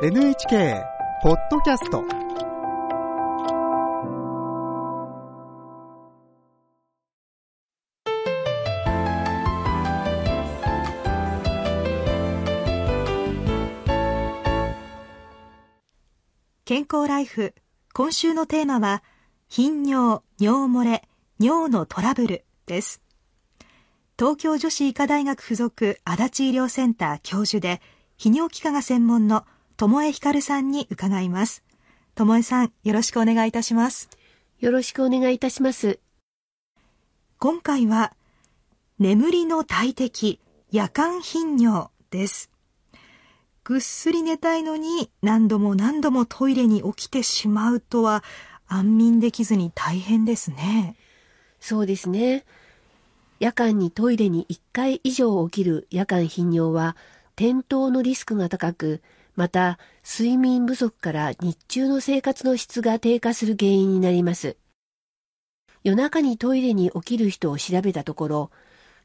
NHK ポッドキャスト。健康ライフ。今週のテーマは頻尿、尿漏れ、尿のトラブルです。東京女子医科大学附属足立医療センター教授で泌尿器科が専門の友江光さんに伺います。友江さんよろしくお願いいたします。よろしくお願いいたします。今回は眠りの大敵夜間頻尿です。ぐっすり寝たいのに何度も何度もトイレに起きてしまうとは安眠できずに大変ですね。そうですね。夜間にトイレに1回以上起きる夜間頻尿は転倒のリスクが高くまた睡眠不足から日中の生活の質が低下する原因になります夜中にトイレに起きる人を調べたところ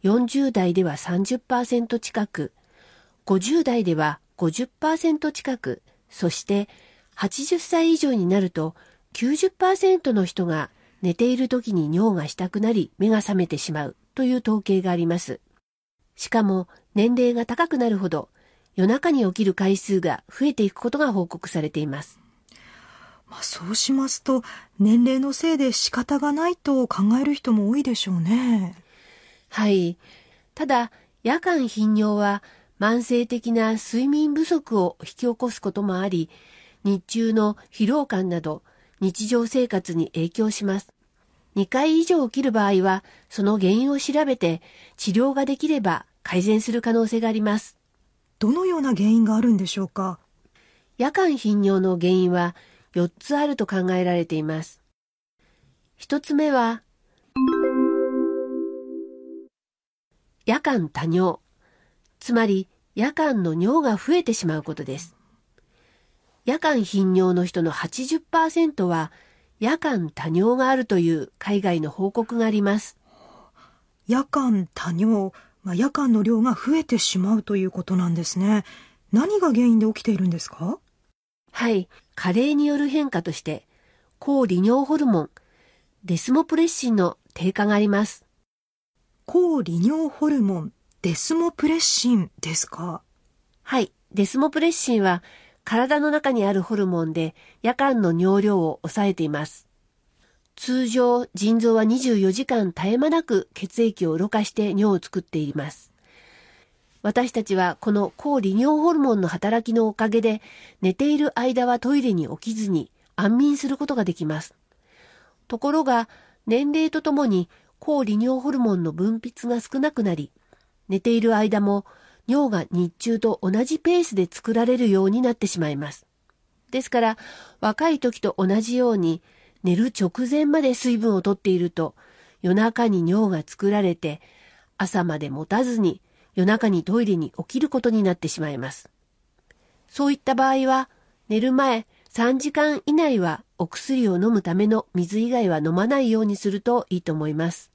40代では30%近く50代では50%近くそして80歳以上になると90%の人が寝ている時に尿がしたくなり目が覚めてしまうという統計があります。しかも年齢が高くなるほど夜中に起きる回数が増えていくことが報告されています。まあ、そうしますと年齢のせいで仕方がないと考える人も多いでしょうね。はい。ただ夜間頻尿は慢性的な睡眠不足を引き起こすこともあり日中の疲労感など日常生活に影響します。2回以上起きる場合は、その原因を調べて治療ができれば改善する可能性があります。どのような原因があるんでしょうか？夜間頻尿の原因は4つあると考えられています。1つ目は、夜間多尿。つまり夜間の尿が増えてしまうことです。夜間頻尿の人の80%は夜間多尿があるという海外の報告があります。夜間多尿、まあ、夜間の量が増えてしまうということなんですね。何が原因で起きているんですか？はい、加齢による変化として、抗利尿ホルモン、デスモプレッシンの低下があります。抗利尿ホルモン、デスモプレッシンですか？はい、デスモプレッシンは体の中にあるホルモンで夜間の尿量を抑えています。通常、腎臓は24時間絶え間なく血液をろ過して尿を作っています。私たちはこの抗利尿ホルモンの働きのおかげで寝ている間はトイレに起きずに安眠することができます。ところが年齢とともに抗利尿ホルモンの分泌が少なくなり寝ている間も尿が日中と同じペースで作られるようになってしまいます。ですから、若い時と同じように、寝る直前まで水分をとっていると、夜中に尿が作られて、朝まで持たずに夜中にトイレに起きることになってしまいます。そういった場合は、寝る前3時間以内はお薬を飲むための水以外は飲まないようにするといいと思います。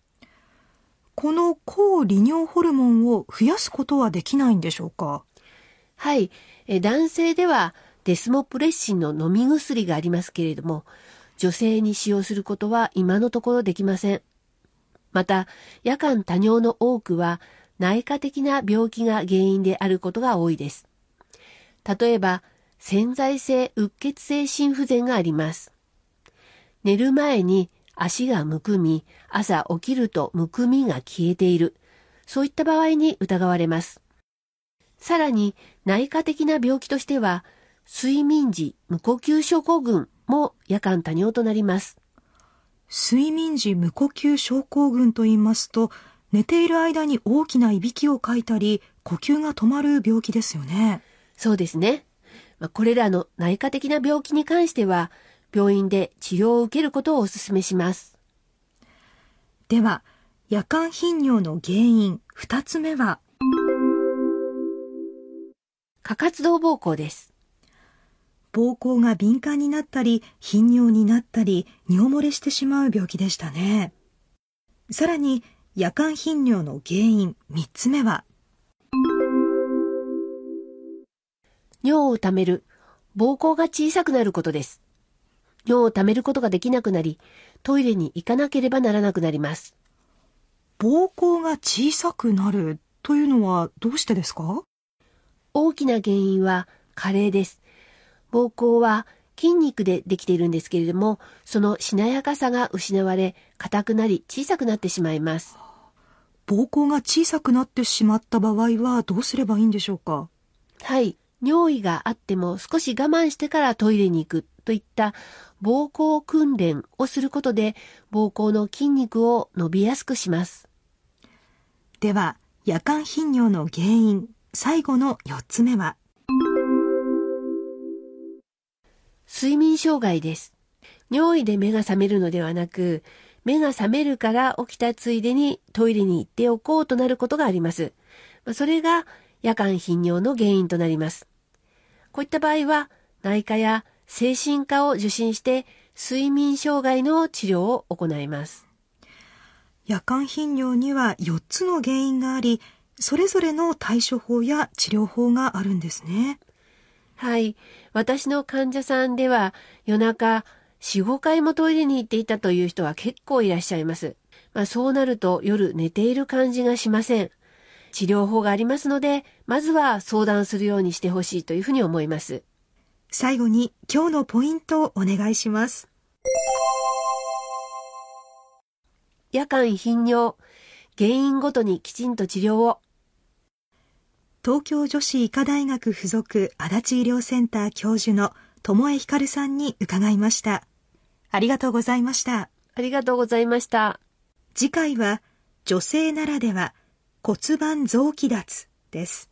この抗利尿ホルモンを増やすことはできないんでしょうか？はい。え男性ではデスモプレッシンの飲み薬がありますけれども、女性に使用することは今のところできません。また、夜間多尿の多くは内科的な病気が原因であることが多いです。例えば、潜在性うっ血性心不全があります。寝る前に足がむくみ、朝起きるとむくみが消えている。そういった場合に疑われます。さらに内科的な病気としては、睡眠時無呼吸症候群も夜間多尿となります。睡眠時無呼吸症候群と言いますと、寝ている間に大きないびきをかいたり、呼吸が止まる病気ですよね。そうですね。まこれらの内科的な病気に関しては、病院で治療を受けることをお勧めします。では、夜間頻尿の原因2つ目は、過活動膀胱です。膀胱が敏感になったり、頻尿になったり、尿漏れしてしまう病気でしたね。さらに、夜間頻尿の原因3つ目は、尿をためる膀胱が小さくなることです。尿を溜めることができなくなり、トイレに行かなければならなくなります。膀胱が小さくなるというのはどうしてですか？大きな原因は加齢です。膀胱は筋肉でできているんですけれども、そのしなやかさが失われ、硬くなり小さくなってしまいます。膀胱が小さくなってしまった場合はどうすればいいんでしょうか？はい。尿意があっても少し我慢してからトイレに行くといった膀胱訓練をすることで膀胱の筋肉を伸びやすくします。では、夜間頻尿の原因、最後の4つ目は？睡眠障害です。尿意で目が覚めるのではなく、目が覚めるから起きたついでにトイレに行っておこうとなることがあります。それが夜間頻尿の原因となります。こういった場合は内科や精神科を受診して睡眠障害の治療を行います。夜間頻尿には4つの原因があり、それぞれの対処法や治療法があるんですね。はい。私の患者さんでは夜中4、5回もトイレに行っていたという人は結構いらっしゃいます。まあ、そうなると夜寝ている感じがしません。治療法がありますので、まずは相談するようにしてほしいというふうに思います。最後に今日のポイントをお願いします。夜間頻尿、原因ごとにきちんと治療を。東京女子医科大学附属足立医療センター教授の友江光さんに伺いました。ありがとうございました。ありがとうございました。次回は女性ならでは骨盤臓器脱です。